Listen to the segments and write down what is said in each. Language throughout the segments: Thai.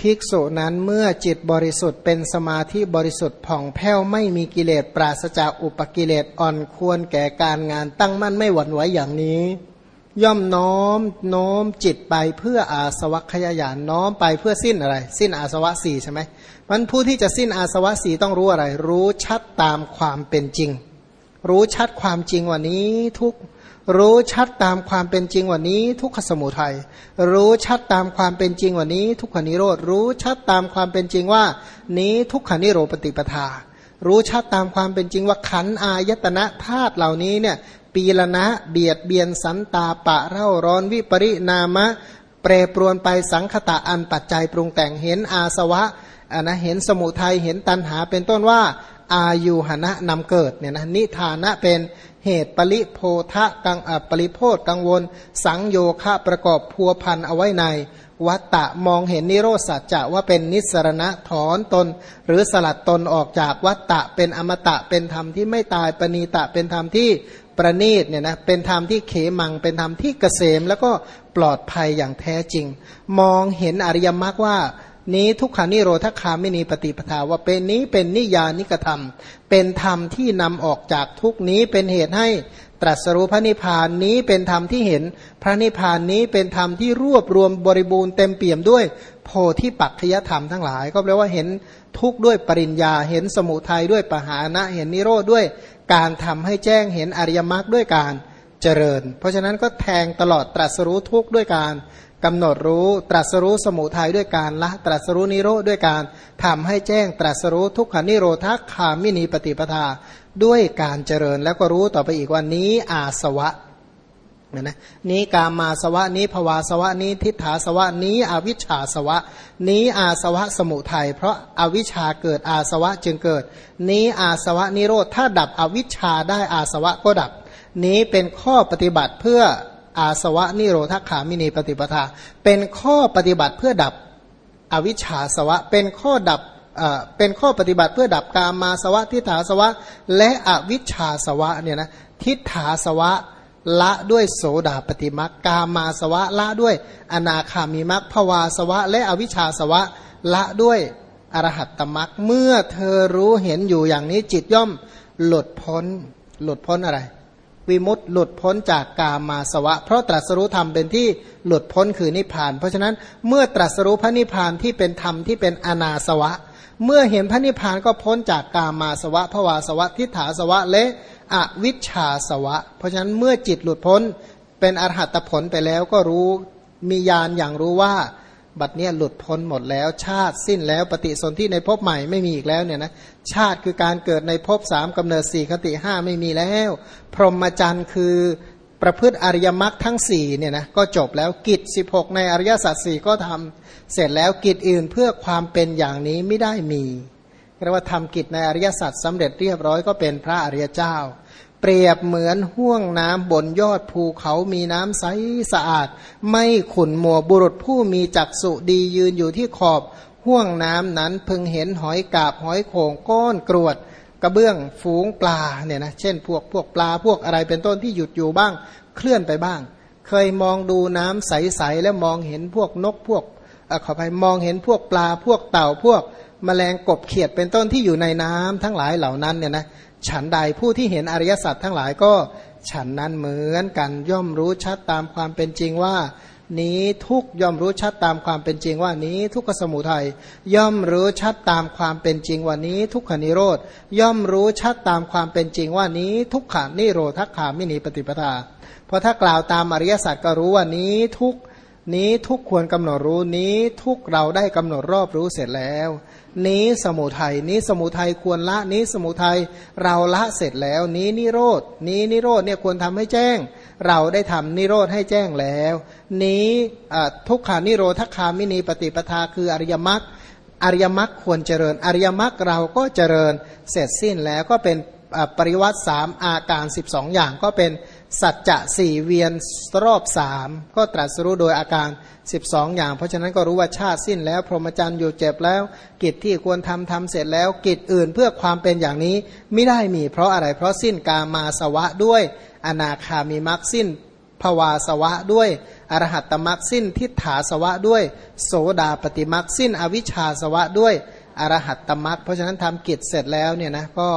ภิกษุนั้นเมื่อจิตบริสุทธิ์เป็นสมาธิบริสุทธิ์ผ่องแผ้วไม่มีกิเลสปราศจากอุปกิเลสอ่อนควรแก่การงานตั้งมั่นไม่หวั่นไหวอย่างนี้ ย่อมน้อมโน้มจิตไปเพื่ออาสวะขยายานน้อมไปเพื่อสิ้นอะไร สิ้นอาสวะสี่ใช่ไหมมันผู้ที่จะสิ้นอาสวะสี่ต้องรู้อะไร รู้ชัดตามความเป็นจริง รู้ชัดความจริงวันนี้ทุก รู้ชัดตามความเป็นจริงวันนี้ ทุกขสมุทัยรู้ชัดตามความเป็นจริงวันนี้ ทุกขานิโรธรู้ชัดตามความเป็นจริงว่า นี้ทุกขานิโรปฏิปทา รู้ชัดตามความเป็นจริงว่าขันอายตนะธาตุเหล่านี้เนี่ยปีละนะเบียดเบียนสันตาปะเร่าร้อนวิปริณามะ แปรปรวนไปสังคตะอันปัจจัยปรุงแต่งเห็นอาสวะอันนะเห็นสมุทัยเห็นตันหาเป็นต้นว่าอายุหณะนำเกิดเนี่ยนะนิทานะเป็น เหตุปริโพธะกังปริโพธกังวล สังโยคะประกอบพัวพันเอาไว้ใน วัตตะมองเห็นนิโรธสัจจะว่าเป็นนิสรณะถอนตน หรือสลัดตนออกจากวัตตะเป็นอมตะเป็นธรรมที่ไม่ตายปณีตะเป็นธรรมที่ประณีตเนี่ยนะเป็นธรรมที่เขมัง เป็นธรรมที่เกษม แล้วก็ปลอดภัยอย่างแท้จริง มองเห็นอริยมรรคว่า นี้ทุกขานิโรธคาไม่มีปฏิปทาว่าเป็นนี้เป็นนิยานิกธรรม เป็นธรรมที่นำออกจากทุกนี้เป็นเหตุให้ตรัสรู้พระนิพพานนี้เป็นธรรมที่เห็น พระนิพพานนี้เป็นธรรมที่รวบรวมบริบูรณ์เต็มเปี่ยมด้วย โพธิปัจจยธรรมทั้งหลาย ก็แปลว่าเห็นทุกด้วยปริญญา เห็นสมุทัยด้วยปหานะ เห็นนิโรธด้วยการทำให้แจ้งเห็นอริยมรรคด้วยการเจริญ เพราะฉะนั้นก็แทงตลอดตรัสรู้ทุกด้วยการ กำหนดรู้ตรัสรู้สมุทัยด้วยการละ ตรัสรู้นิโรธด้วยการทำให้แจ้งตรัสรู้ทุกขานิโรธคามินีปฏิปทาด้วยการเจริญแล้วก็รู้ต่อไปอีกวันนี้อาสวะนะนะนี้กามาสวะนี้ภวาสวะนี้ทิฏฐาสวะนี้อวิชชาสวะ นี้อาสวะสมุทัยเพราะอาวิชชาเกิดอาสวะจึงเกิด นี้อาสวะนิโรธถ้าดับอวิชชาได้อาสวะก็ดับ นี้เป็นข้อปฏิบัติเพื่อ อาสวะนิโรธขามินีปฏิปทา เป็นข้อปฏิบัติเพื่อดับอวิชชาสวะ เป็นข้อดับเป็นข้อปฏิบัติเพื่อดับกามาสวะ ทิฏฐาสวะ และอวิชชาสวะเนี่ยนะทิฏฐาสวะละด้วยโสดาปฏิมักกามาสวะละด้วยอนาคามีมักภวาสวะ และอวิชชาสวะละด้วยอรหัตตมักเมื่อเธอรู้เห็นอยู่อย่างนี้จิตย่อมหลุดพ้นหลุดพ้นอะไร วิมุตต์หลุดพ้นจากกามาสวะ เพราะตรัสรู้ธรรมเป็นที่หลุดพ้นคือนิพพาน เพราะฉะนั้นเมื่อตรัสรู้พระนิพพานที่เป็นธรรมที่เป็นอนาสวะ เมื่อเห็นพระนิพพานก็พ้นจากกามาสวะภวาสวะทิฏฐาสวะและอวิชชาสวะ เพราะฉะนั้นเมื่อจิตหลุดพ้นเป็นอรหัตผลไปแล้วก็รู้มีญาณอย่างรู้ว่า บัดเนี้ยหลุดพ้นหมดแล้ว ชาติสิ้นแล้วปฏิสนธิในภพใหม่ไม่มีอีกแล้วเนี่ยนะชาติคือการเกิดในภพสามกำเนิดสี่คติห้าไม่มีแล้ว พรหมจรรย์คือประพฤติอริยมรรคทั้งสี่เนี่ยนะก็จบแล้วกิจสิบหกในอริยสัจสี่ก็ทำเสร็จแล้วกิจอื่นเพื่อความเป็นอย่างนี้ไม่ได้มีเรียกว่าทำกิจในอริยสัจสำเร็จเรียบร้อยก็เป็นพระอริยเจ้า เปรียบเหมือนห่วงน้ำบนยอดภูเขามีน้ำใสสะอาด ไม่ขุนมัวบุรุษผู้มีจักษุดียืนอยู่ที่ขอบห่วงน้ำนั้นพึงเห็นหอยกาบหอยโข่งก้อนกรวด กระเบื้องฝูงปลาเนี่ยนะเช่นพวกพวกปลาพวกอะไรเป็นต้นที่หยุดอยู่บ้าง เคลื่อนไปบ้าง เคยมองดูน้ำใสๆแล้วมองเห็นพวกนกพวกอขอไปมองเห็นพวกปลาพวกเต่าพวกมแมลงกบเขียดเป็นต้นที่อยู่ในน้ำทั้งหลายเหล่านั้นเนี่ยนะ ฉันใดผู้ที่เห็นอริยสัจทั้งหลายก็ฉันนั้นเหมือนกันย่อมรู้ชัดตามความเป็นจริงว่า นี้ทุกย่อมรู้ชัดตามความเป็นจริงว่านี้ทุกขสมุทัยย่อมรู้ชัดตามความเป็นจริงว่านี้ทุกขานิโรธย่อมรู้ชัดตามความเป็นจริงว่านี้ทุกขานิโรธขามินีปฏิปทาเพราะถ้ากล่าวตามอริยสัจก็รู้ว่านี้ทุก นี้ทุกควรกำหนดรู้นี้ทุกเราได้กำหนดรอบรู้เสร็จแล้ว นี้สมุทัยนี้สมุทัยควรละนี้สมุทัยเราละเสร็จแล้ว นี้นิโรดนี้นิโรดเนี่ยควรทำให้แจ้ง เราได้ทำนิโรธให้แจ้งแล้ว นี้ทุกขานิโรธคามินีปฏิปทาคืออริยมรรคอริยมรรคควรเจริญ อริยมรรคเราก็เจริญเสร็จสิ้นแล้วก็เป็นปริวัติสามอาการ 12 อย่างก็เป็น สัจจะสี่เวียนรอบสามก็ตรัสรู้โดยอาการ 12 อย่าง เพราะฉะนั้นก็รู้ว่าชาติสิ้นแล้ว พรหมจรรย์อยู่เจ็บแล้ว กิจที่ควรทำทำเสร็จแล้ว กิจอื่นเพื่อความเป็นอย่างนี้ไม่ได้มี เพราะอะไรเพราะสิ้นกามาสวะด้วย อนาคามีมรรคสิ้นภวาสวะด้วยอรหัตตมรักสิ้นทิฏฐาสวะด้วย โสดาปฏิมรักสิ้น อวิชชาสวะด้วยอรหัตตมรักเพราะฉะนั้นทำกิจเสร็จแล้วเนี่ยนะก็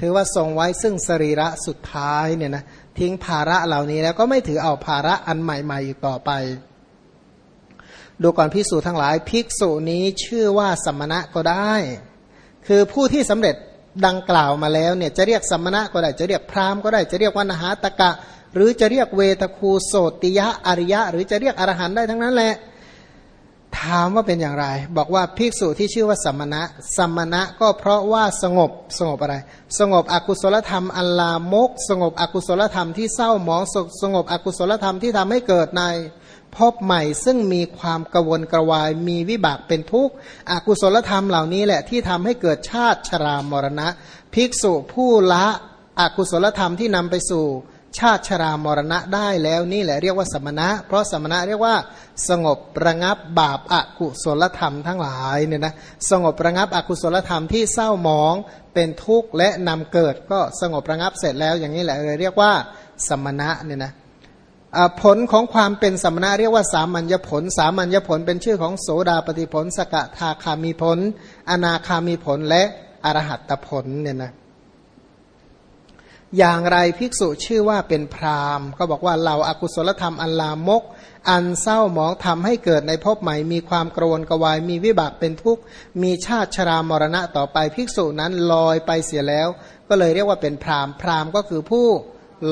ถือว่าทรงไว้ซึ่งสรีระสุดท้ายเนี่ยนะ ทิ้งภาระเหล่านี้แล้วก็ไม่ถือเอาภาระอันใหม่ๆอีกต่อไป ดูก่อนพิสูจทั้งหลายภิกษุนี้ชื่อว่าสมณะก็ได้ คือผู้ที่สำเร็จดังกล่าวมาแล้วเนี่ยจะเรียกสมณะก็ได้จะเรียกพราหมณ์ก็ได้จะเรียกวันหาตกะ หรือจะเรียกเวทคูโสติยะอริยะ หรือจะเรียกอรหันได้ทั้งนั้นแหละ ถามว่าเป็นอย่างไร บอกว่าภิกษุที่ชื่อว่าสมณะสมณะก็เพราะว่าสงบสงบอะไร สงบอกุศลธรรมอัลลามก สงบอกุศลธรรมที่เศร้าหมองสงบอกุศลธรรมที่ทำให้เกิดในพบใหม่ซึ่งมีความกวนกระวาย มีวิบากเป็นทุกข์อกุศลธรรมเหล่านี้แหละที่ทำให้เกิดชาติชรามรณะ ภิกษุผู้ละอกุศลธรรมที่นำไปสู่ ชาติชรามรณะได้แล้วนี่แหละเรียกว่าสมณะ เพราะสมณะเรียกว่าสงบระงับบาปอากุศลธรรมทั้งหลายเนี่ยนะสงบระงับอกุศลธรรมที่เศร้าหมองเป็นทุกข์และนำเกิดก็สงบระงับเสร็จแล้วอย่างนี้แหละเลยเรียกว่าสมณะเนี่ยนะผลของความเป็นสมณะเรียกว่าสามัญญผล สามัญญผลเป็นชื่อของโสดาปฏิผล สกทาคามีผล อนาคามีผลและอรหัตผลเนี่ยนะ อย่างไรภิกษุชื่อว่าเป็นพรามก็บอกว่าเราอากุศลธรรมอันลามก อันเศร้าหมองทำให้เกิดในภพใหม่ มีความกรวนกวาย มีวิบากเป็นทุกข์ มีชาติชรามรณะต่อไปภิกษุนั้นลอยไปเสียแล้ว ก็เลยเรียกว่าเป็นพรามพรามก็คือผู้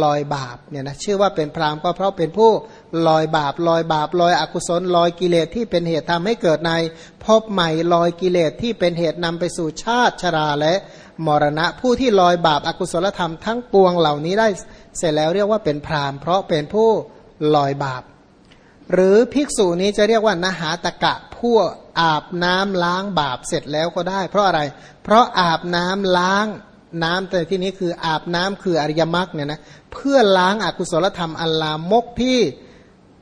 ลอยบาปเนี่ยนะชื่อว่าเป็นพรามก็เพราะเป็นผู้ ลอยบาปลอยบาปลอยอกุศลลอยกิเลสที่เป็นเหตุทำให้เกิดในพบใหม่ลอยกิเลสที่เป็นเหตุนำไปสู่ชาติชราและมรณะ ผู้ที่ลอยบาปอากุศลธรรมทั้งปวงเหล่านี้ได้เสร็จแล้วเรียกว่าเป็นพรามเพราะเป็นผู้ลอยบาป หรือภิกษุนี้จะเรียกว่านหาตะกะผู้อาบน้ำล้างบาปเสร็จแล้วก็ได้ เพราะอะไร เพราะอาบน้ำล้างน้ำแต่ที่นี้คืออาบน้ำคืออริยมรรคเนี่ยนะเพื่อล้างอากุศลธรรมอัลลามกที่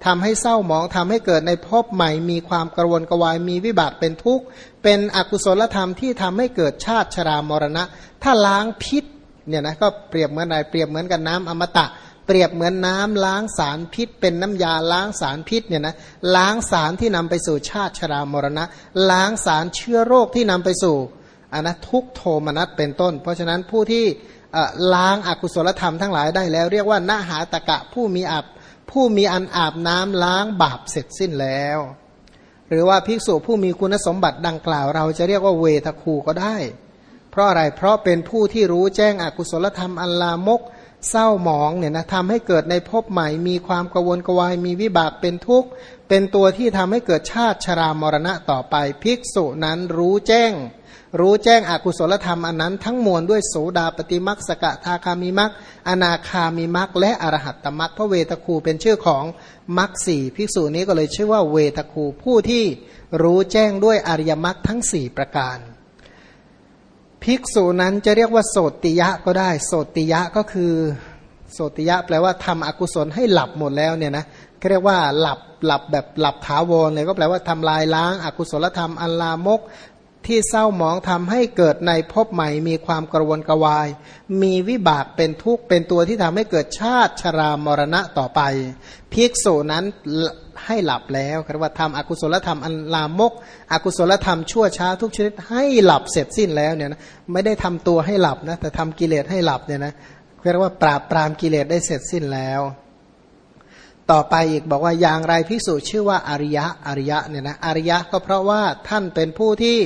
ทำให้เศร้าหมองทำให้เกิดในภพใหม่ มีความกระวนกระวายมีวิบากเป็นทุกข์ เป็นอกุศลธรรมที่ทำให้เกิดชาติชรามรณะ ถ้าล้างพิษเนี่ยนะก็เปรียบเหมือนอะไรเปรียบเหมือนกับน้ำอมตะ เปรียบเหมือนน้ำล้างสารพิษ เป็นน้ำยาล้างสารพิษเนี่ยนะล้างสารที่นำไปสู่ชาติชรามรณะ ล้างสารเชื้อโรคที่นำไปสู่อันนะทุกโทมนัสเป็นต้น เพราะฉะนั้นผู้ที่ล้างอากุศลธรรมทั้งหลายได้แล้ว เรียกว่านาหาตะกะผู้มีอับ ผู้มีอันอาบน้ำล้างบาปเสร็จสิ้นแล้ว หรือว่าภิกษุผู้มีคุณสมบัติดังกล่าว เราจะเรียกว่าเวทคูก็ได้ เพราะอะไรเพราะเป็นผู้ที่รู้แจ้งอกุศลธรรมอันลามกเศร้าหมองเนี่ยนะทำให้เกิดในภพใหม่ มีความกวนกวาย มีวิบากเป็นทุกข์ เป็นตัวที่ทำให้เกิดชาติชรามรณะต่อไป ภิกษุนั้นรู้แจ้ง รู้แจ้งอกุศลธรรมอันนั้น ทั้งมวลด้วยโสดาปฏิมักสกทาคามิมักอนาคามิมักและอรหัตตมักพระเวทคูเป็นชื่อของมักสี่ภิกษุนี้ก็เลยชื่อว่าเวทคูผู้ที่รู้แจ้งด้วยอริยมักทั้งสี่ประการ ภิกษุนั้นจะเรียกว่าโสติยะก็ได้ โสติยะก็คือโสติยะแปลว่าทำอกุศลให้หลับหมดแล้วเนี่ยนะเรียกว่าหลับหลับแบบหลับถาวรเลยก็แปลว่าทำลายล้างอากุศลธรรมอันลามก ที่เศร้าหมองทำให้เกิดในภพใหม่มีความกระวนกระวาย มีวิบากเป็นทุกข์เป็นตัวที่ทำให้เกิดชาติชรามรณะต่อไปภิกษุนั้นให้หลับแล้วคำว่าทำอกุศลธรรมอันลามก อกุศลธรรมชั่วช้าทุกชนิดให้หลับเสร็จสิ้นแล้วเนี่ยนะไม่ได้ทำตัวให้หลับนะแต่ทำกิเลสให้หลับเนี่ยนะเรียกว่าปราบปรามกิเลสได้เสร็จสิ้นแล้วต่อไปอีกบอกว่าอย่างไรภิกษุชื่อว่าอริยะอริยะเนี่ยนะอริยะก็เพราะว่าท่านเป็นผู้ที่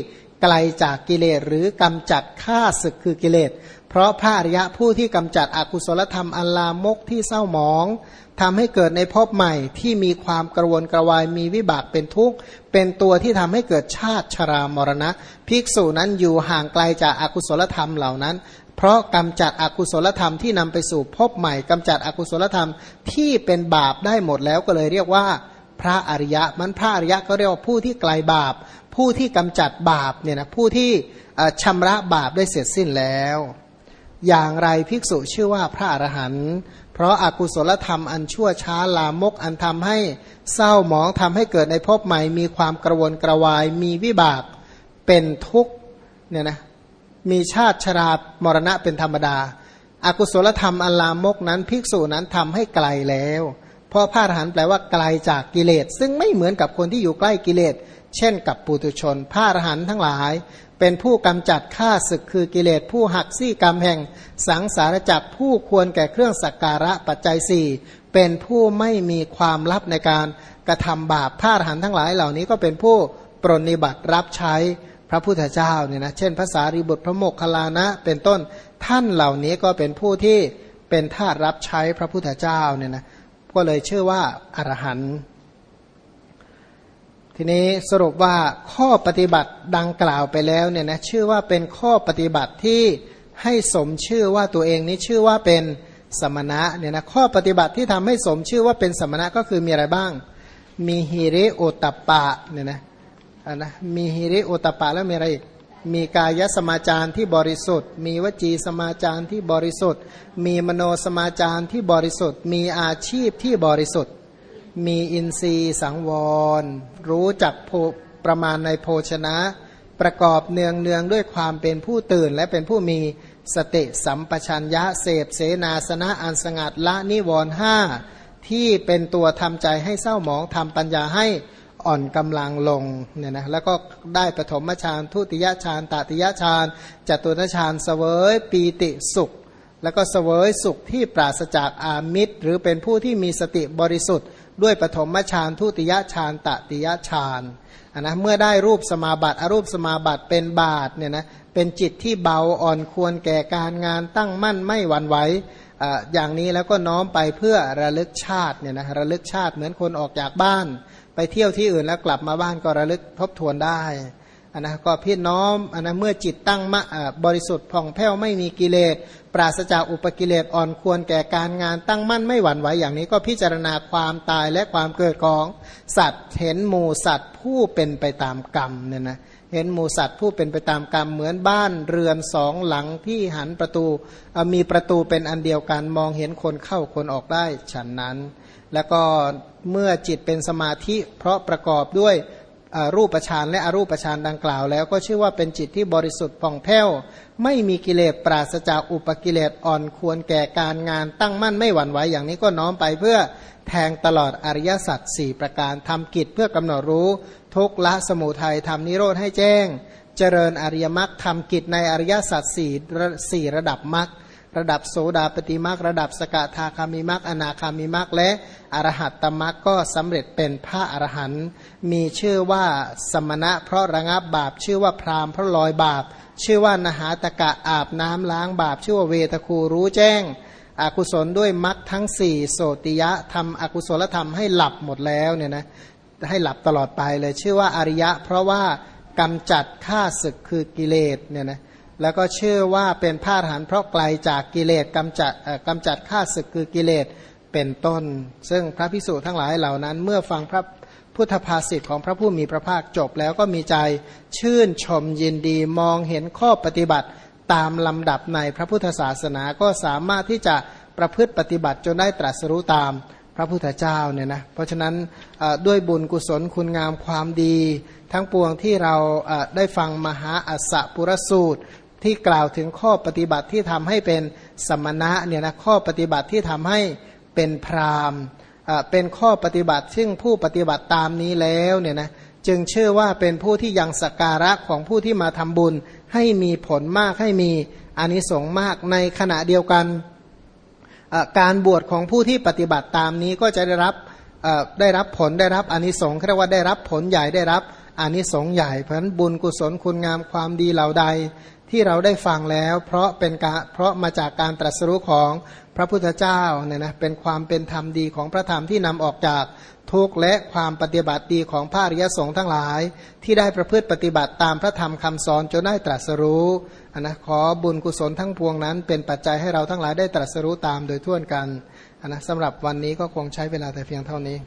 ไกลจากกิเลสหรือกำจัดฆ่าศึกคือกิเลส เพราะพระอริยะผู้ที่กำจัดอกุศลธรรมอัลลามกที่เศร้าหมองทำให้เกิดในภพใหม่ที่มีความกระวนกระวายมีวิบากเป็นทุกข์ เป็นตัวที่ทำให้เกิดชาติชรามรณะ ภิกษุนั้นอยู่ห่างไกลจากอากุศลธรรมเหล่านั้น เพราะกำจัดอกุศลธรรมที่นำไปสู่ภพใหม่กำจัดอกุศลธรรมที่เป็นบาปได้หมดแล้วก็เลยเรียกว่า พระอริยะมันพระอริยะก็เรียกว่าผู้ที่ไกลบาป ผู้ที่กำจัดบาปเนี่ยนะผู้ที่ชำระบาปได้เสร็จสิ้นแล้ว อย่างไรภิกษุชื่อว่าพระอรหันต์เพราะอากุศลธรรมอันชั่วช้าลามกอันทำให้เศร้าหมองทำให้เกิดในภพใหม่ มีความกระวนกระวายมีวิบากเป็นทุกข์เนี่ยนะมีชาติชรามรณะเป็นธรรมดาอากุศลธรรมอันลามกนั้น ภิกษุนั้นทำให้ไกลแล้ว เพราะพระอรหันต์แปลว่าไกลจากกิเลส ซึ่งไม่เหมือนกับคนที่อยู่ใกล้กิเลส เช่นกับปุตุชน พระอรหันต์ทั้งหลาย เป็นผู้กำจัดฆ่าศึกคือกิเลส ผู้หักซี่กรรมแห่งสังสารจักรผู้ควรแก่เครื่องสักการะปัจจัยสี่เป็นผู้ไม่มีความลับในการกระทำบาปพระอรหันต์ทั้งหลายเหล่านี้ก็เป็นผู้ปรนิบัติรับใช้พระพุทธเจ้าเนี่ยนะเช่นภาษารีบุตรพระโมกขลานะ เป็นต้นท่านเหล่านี้ก็เป็นผู้ที่เป็นทาสรับใช้พระพุทธเจ้าเนี่ยนะ ก็เลยชื่อว่าอรหันต์ทีนี้สรุปว่าข้อปฏิบัติดังกล่าวไปแล้วเนี่ยนะชื่อว่าเป็นข้อปฏิบัติที่ให้สมชื่อว่าตัวเองนี้ชื่อว่าเป็นสมณะเนี่ยนะข้อปฏิบัติที่ทำให้สมชื่อว่าเป็นสมณะก็คือมีอะไรบ้าง มีฮิริโอตปะเนี่ยนะอ่านะมีฮิริโอตปะแล้วมีอะไรอีก มีกายสมาจารที่บริสุทธิ์ มีวจีสมาจารที่บริสุทธิ์ มีมโนสมาจารที่บริสุทธิ์ มีอาชีพที่บริสุทธิ์ มีอินทรีย์สังวร รู้จักประมาณในโภชนะ ประกอบเนืองเนืองด้วยความเป็นผู้ตื่น และเป็นผู้มีสติสัมปชัญญะเสพเสนาสนะอันสงัดละนิวรห้าที่เป็นตัวทำใจให้เศร้าหมองทำปัญญาให้ อ่อนกำลังลงเนี่ยนะแล้วก็ได้ปฐมฌานทุติยฌานตติยฌานจตุตฌานเสวยปีติสุข แล้วก็เสวยสุขที่ปราศจากอามิตร หรือเป็นผู้ที่มีสติบริสุทธิ์ ด้วยปฐมฌานทุติยฌานตติยฌานนนะเมื่อได้รูปสมาบัติอรูปสมาบัติเป็นบาทเนี่ยนะเป็นจิตที่เบาอ่อนควรแก่การงานตั้งมั่นไม่หวั่นไหวอย่างนี้แล้วก็น้อมไปเพื่อระลึกชาติเนี่ยนะระลึกชาติเหมือนคนออกจากบ้าน ไปเที่ยวที่อื่นแล้วกลับมาบ้านก็ระลึกทบทวนได้อันนะก็พี่น้อมอันนะเมื่อจิตตั้งมะบริสุทธิ์ผ่องแผ้วไม่มีกิเลส ปราศจากอุปกิเลสอ่อนควรแก่การงานตั้งมั่นไม่หวั่นไหวอย่างนี้ก็พิจารณาความตายและความเกิดของสัตว์เห็นหมูสัตว์ผู้เป็นไปตามกรรมเนี่ยนะเห็นหมูสัตว์ผู้เป็นไปตามกรรมเหมือนบ้านเรือนสองหลังที่หันประตูมีประตูเป็นอันเดียวกันมองเห็นคนเข้าคนออกได้ฉันนั้น แล้วก็ เมื่อจิตเป็นสมาธิ เพราะประกอบด้วยรูปฌานและอรูปฌานดังกล่าว แล้วก็ชื่อว่าเป็นจิตที่บริสุทธิ์ผ่องแผ้ว ไม่มีกิเลสปราศจากอุปกิเลสอ่อนควรแก่การงานตั้งมั่นไม่หวั่นไหวอย่างนี้ก็น้อมไปเพื่อแทงตลอดอริยสัจสี่ประการทำกิจเพื่อกำหนดรู้ทุกละสมุทัยทำนิโรธให้แจ้ง เจริญอริยมรรคทำกิจในอริยสัจสี่สี่ระดับมรรค ระดับโสดาปฏิมรรคระดับสกทาคามิมรรคอนาคามิมรรคและอรหัตตมรรคก็สำเร็จเป็นพระอรหันต์มีชื่อว่าสมณะ เพราะระงับบาปชื่อว่าพรามเพราะลอยบาป ชื่อว่านหาตกะอาบน้ำล้างบาป ชื่อว่าเวทคูรู้แจ้งอกุศลด้วยมรรคทั้งสี่โสติยะทำอกุศลธรรมให้หลับหมดแล้วเนี่ยนะให้หลับตลอดไปเลย ชื่อว่าอริยะ เพราะว่ากำจัดฆ่าศึกคือกิเลสเนี่ยนะ แล้วก็เชื่อว่าเป็นพาหันเพราะไกลจากกิเลสกำจัดกำจัดข้าศึกคือกิเลสเป็นต้น ซึ่งพระพิสุทั้งหลายเหล่านั้น เมื่อฟังพระพุทธภาษิตของพระผู้มีพระภาคจบ แล้วก็มีใจชื่นชมยินดีมองเห็นข้อปฏิบัติตามลำดับในพระพุทธศาสนาก็สามารถที่จะประพฤติปฏิบัติจนได้ตรัสรู้ตามพระพุทธเจ้าเนี่ยนะ เพราะฉะนั้นด้วยบุญกุศลคุณงามความดี ทั้งปวงที่เราได้ฟังมหาอัสสะปุรสูตร ที่กล่าวถึงข้อปฏิบัติที่ทำให้เป็นสมณะเนี่ยนะข้อปฏิบัติที่ทำให้เป็นพรามเป็นข้อปฏิบัติ ซึ่งผู้ปฏิบัติตามนี้แล้วเนี่ยนะจึงเชื่อว่าเป็นผู้ที่ยังสการะของผู้ที่มาทำบุญ ให้มีผลมากให้มีอานิสงส์มากในขณะเดียวกันการบวชของผู้ที่ปฏิบัติตามนี้ก็จะได้รับได้รับผลได้รับอานิสงส์เรียกว่าได้รับผลใหญ่ได้รับ อานิสงส์ใหญ่เพราะนั้นบุญกุศลคุณงามความดีเหล่าใดที่เราได้ฟังแล้ว เพราะเป็นการเพราะมาจากการตรัสรู้ของพระพุทธเจ้าเนี่ยนะเป็นความเป็นธรรมดีของพระธรรมที่นำออกจากทุกข์และความปฏิบัติดีของพระอริยสงฆ์ทั้งหลาย ที่ได้ประพฤติปฏิบัติตามพระธรรมคำสอนจนได้ตรัสรู้นนะขอบุญกุศลทั้งพวงนั้น เป็นปัจจัยให้เราทั้งหลายได้ตรัสรู้ตามโดยทั่วกันนนะสำหรับวันนี้ก็คงใช้เวลาแต่เพียงเท่านี้